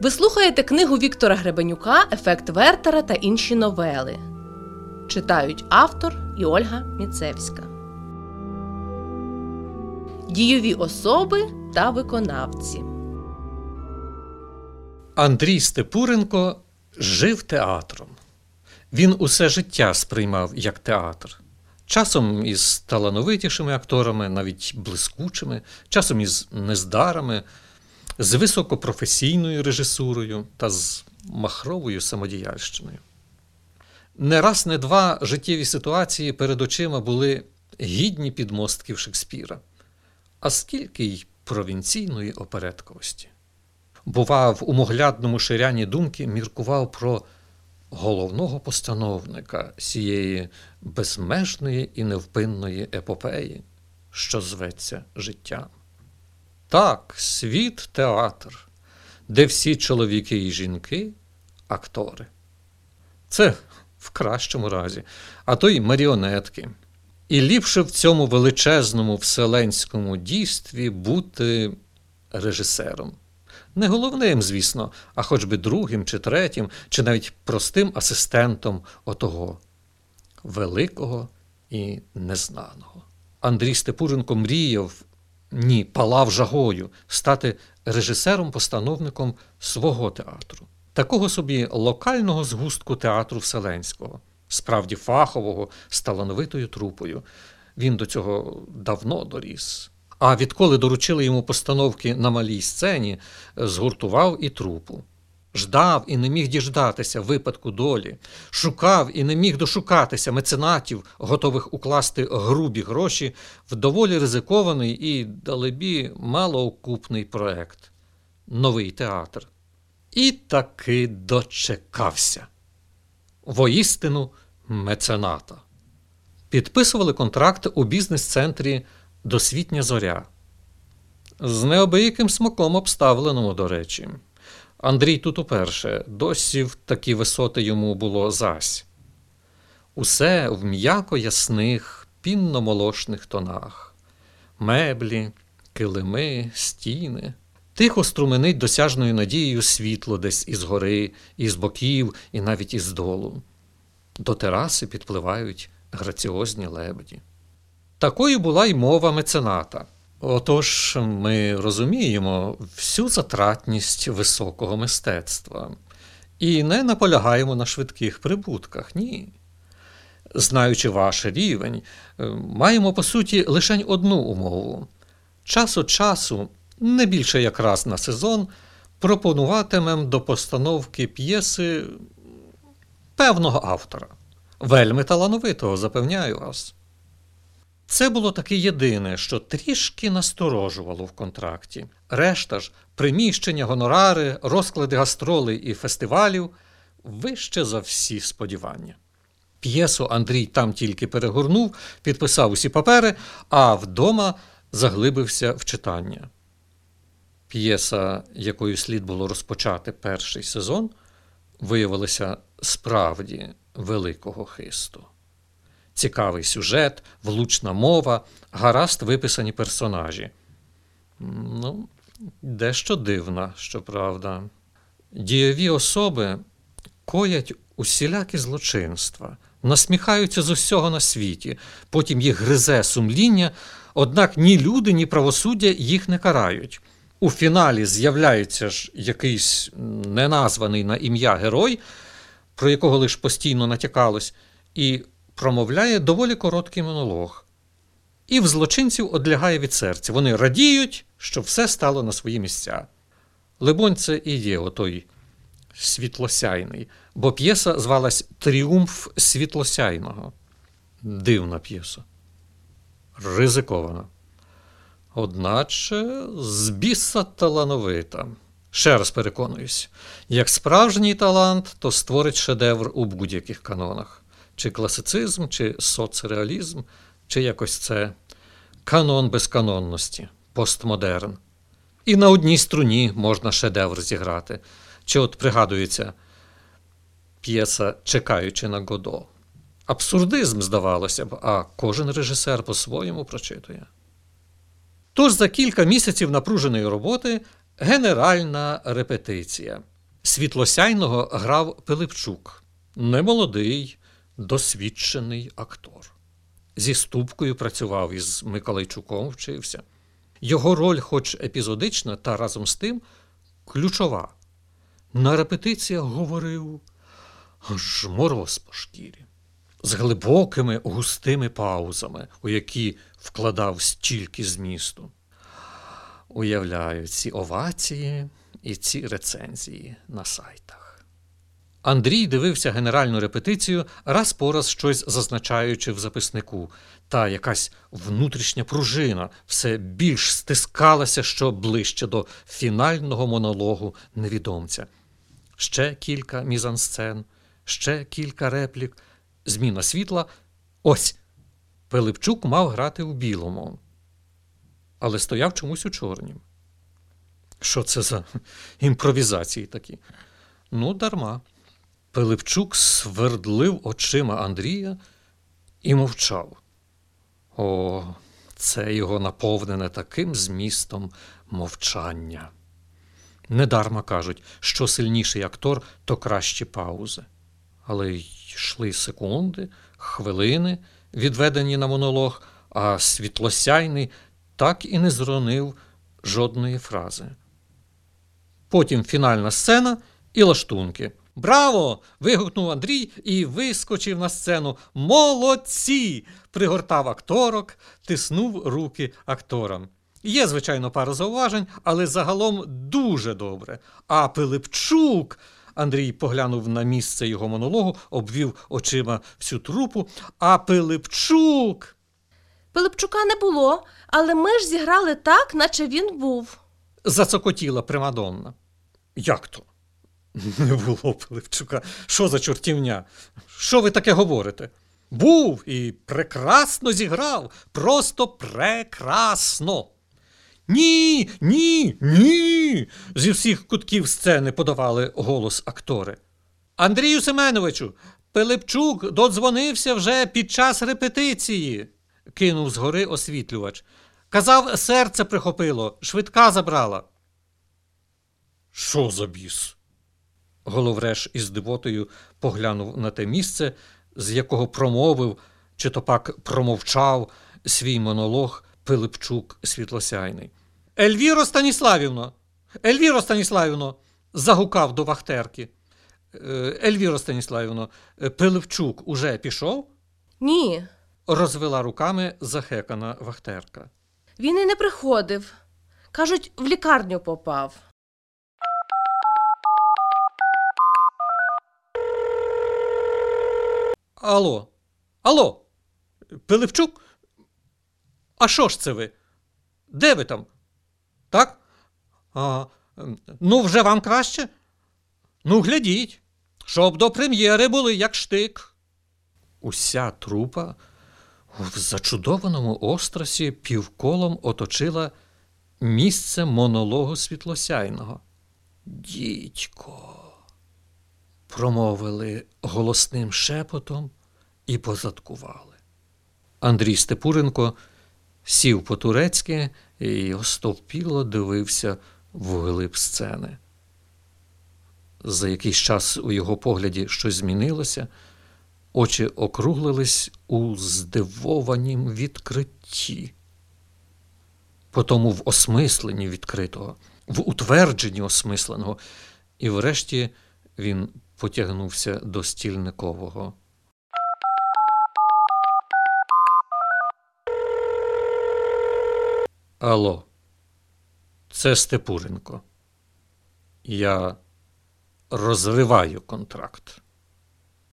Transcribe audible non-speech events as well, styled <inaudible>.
Ви слухаєте книгу Віктора Гребенюка Ефект Вертера та інші новели. Читають автор і Ольга Міцевська. Дійові особи та виконавці. Андрій Степуренко жив театром. Він усе життя сприймав як театр. Часом із талановитішими акторами, навіть блискучими, часом із нездарами, з високопрофесійною режисурою та з махровою самодіяльщиною. Не раз, не два життєві ситуації перед очима були гідні підмостків Шекспіра, а скільки й провінційної опередковості. Бував, у моглядному ширяні думки міркував про головного постановника сієї безмежної і невпинної епопеї, що зветься життям. Так, світ театр, де всі чоловіки і жінки актори. Це в кращому разі, а то й маріонетки. І ліпше в цьому величезному вселенському дійстві бути режисером. Не головним, звісно, а хоч би другим чи третім, чи навіть простим асистентом отого великого і незнаного. Андрій Степуренко мріяв, ні, палав жагою стати режисером-постановником свого театру, такого собі локального згустку театру Вселенського, справді фахового, з талановитою трупою. Він до цього давно доріс. А відколи доручили йому постановки на малій сцені, згуртував і трупу. Ждав і не міг діждатися випадку долі, шукав і не міг дошукатися меценатів, готових укласти грубі гроші в доволі ризикований і, далебі, малоокупний проект Новий театр. І таки дочекався. Воістину мецената. Підписували контракт у бізнес-центрі Досвітня зоря. З необияким смаком обставленому, до речі. Андрій тут уперше, досі в такі висоти йому було зась. Усе в м'яко ясних, пінно-молошних тонах, меблі, килими, стіни. Тихо струменить досяжною надією світло десь із гори, із боків, і навіть із долу. До тераси підпливають граціозні лебеді. Такою була й мова мецената. Отож, ми розуміємо всю затратність високого мистецтва і не наполягаємо на швидких прибутках, ні. Знаючи ваш рівень, маємо по суті лише одну умову. Час від часу, не більше як раз на сезон, пропонуватимем до постановки п'єси певного автора. Вельми талановитого, запевняю вас. Це було таке єдине, що трішки насторожувало в контракті. Решта ж, приміщення, гонорари, розклади гастролей і фестивалів вище за всі сподівання. П'єсу Андрій там тільки перегорнув, підписав усі папери, а вдома заглибився в читання. П'єса, якою слід було розпочати перший сезон, виявилася справді великого хисту. Цікавий сюжет, влучна мова, гаразд виписані персонажі. Ну, дещо дивна, щоправда. Дієві особи коять усілякі злочинства, насміхаються з усього на світі, потім їх гризе сумління, однак ні люди, ні правосуддя їх не карають. У фіналі з'являється ж якийсь неназваний на ім'я герой, про якого лише постійно натякалось, і промовляє доволі короткий монолог. І в злочинців одлягає від серця. Вони радіють, що все стало на свої місця. Либонь, це і є отой світлосяйний, бо п'єса звалась Тріумф світлосяйного. Дивна п'єса. Ризикована. Одначе з біса талановита. Ще раз переконуюсь, як справжній талант, то створить шедевр у будь-яких канонах чи класицизм, чи соцреалізм, чи якось це канон безканонності, постмодерн. І на одній струні можна шедевр зіграти. Чи от пригадується п'єса Чекаючи на Годо. Абсурдизм, здавалося б, а кожен режисер по-своєму прочитує. Тож за кілька місяців напруженої роботи Генеральна репетиція. Світлосяйного грав Пилипчук, немолодий, досвідчений актор. Зі ступкою працював із Миколайчуком вчився. Його роль, хоч епізодична, та разом з тим ключова. На репетиціях говорив аж мороз по шкірі, з глибокими густими паузами, у які вкладав стільки змісту. Уявляю ці овації і ці рецензії на сайтах. Андрій дивився генеральну репетицію, раз по раз щось зазначаючи в записнику, та якась внутрішня пружина все більш стискалася що ближче до фінального монологу невідомця. Ще кілька мізансцен, ще кілька реплік, зміна світла. Ось Пилипчук мав грати у білому, але стояв чомусь у чорнім. Що це за <laughs> імпровізації такі? Ну, дарма. Пилипчук свердлив очима Андрія і мовчав. О, це його наповнене таким змістом мовчання. Недарма кажуть, що сильніший актор, то кращі паузи. Але йшли секунди, хвилини, відведені на монолог, а світлосяйний так і не зронив жодної фрази. Потім фінальна сцена і лаштунки. Браво! вигукнув Андрій і вискочив на сцену. Молодці! пригортав акторок, тиснув руки акторам. Є, звичайно, пара зауважень, але загалом дуже добре. А Пилипчук. Андрій поглянув на місце його монологу, обвів очима всю трупу. А Пилипчук. Пилипчука не було, але ми ж зіграли так, наче він був. зацокотіла Примадонна. Як то? <laughs> Не було Пилипчука. Що за чортівня? Що ви таке говорите? Був і прекрасно зіграв, просто прекрасно. Ні, ні, ні. Зі всіх кутків сцени подавали голос актори. Андрію Семеновичу, Пилипчук додзвонився вже під час репетиції, кинув згори освітлювач. Казав, серце прихопило, швидка забрала. Що за біс? Головреш із дивотою поглянув на те місце, з якого промовив, чи то пак промовчав свій монолог Пилипчук Світлосяйний. Ельвіро Станіславівно, Ельвіро Станіславівно, загукав до вахтерки. «Е, Ельвіро Станіславівно, Пилипчук уже пішов? Ні, розвела руками захекана вахтерка. він і не приходив. Кажуть, в лікарню попав. Алло, алло, Пилипчук? А що ж це ви? Де ви там? Так? А, ну, вже вам краще? Ну, глядіть, щоб до прем'єри були як штик. Уся трупа в зачудованому острасі півколом оточила місце монологу світлосяйного. Дідько промовили голосним шепотом і позадкували. Андрій Степуренко сів по-турецьки і остовпіло дивився вглиб сцени. За якийсь час у його погляді щось змінилося, очі округлились у здивованім відкритті. Потому в осмисленні відкритого, в утвердженні осмисленого, і врешті він потягнувся до стільникового. Алло, це Степуренко. Я розриваю контракт.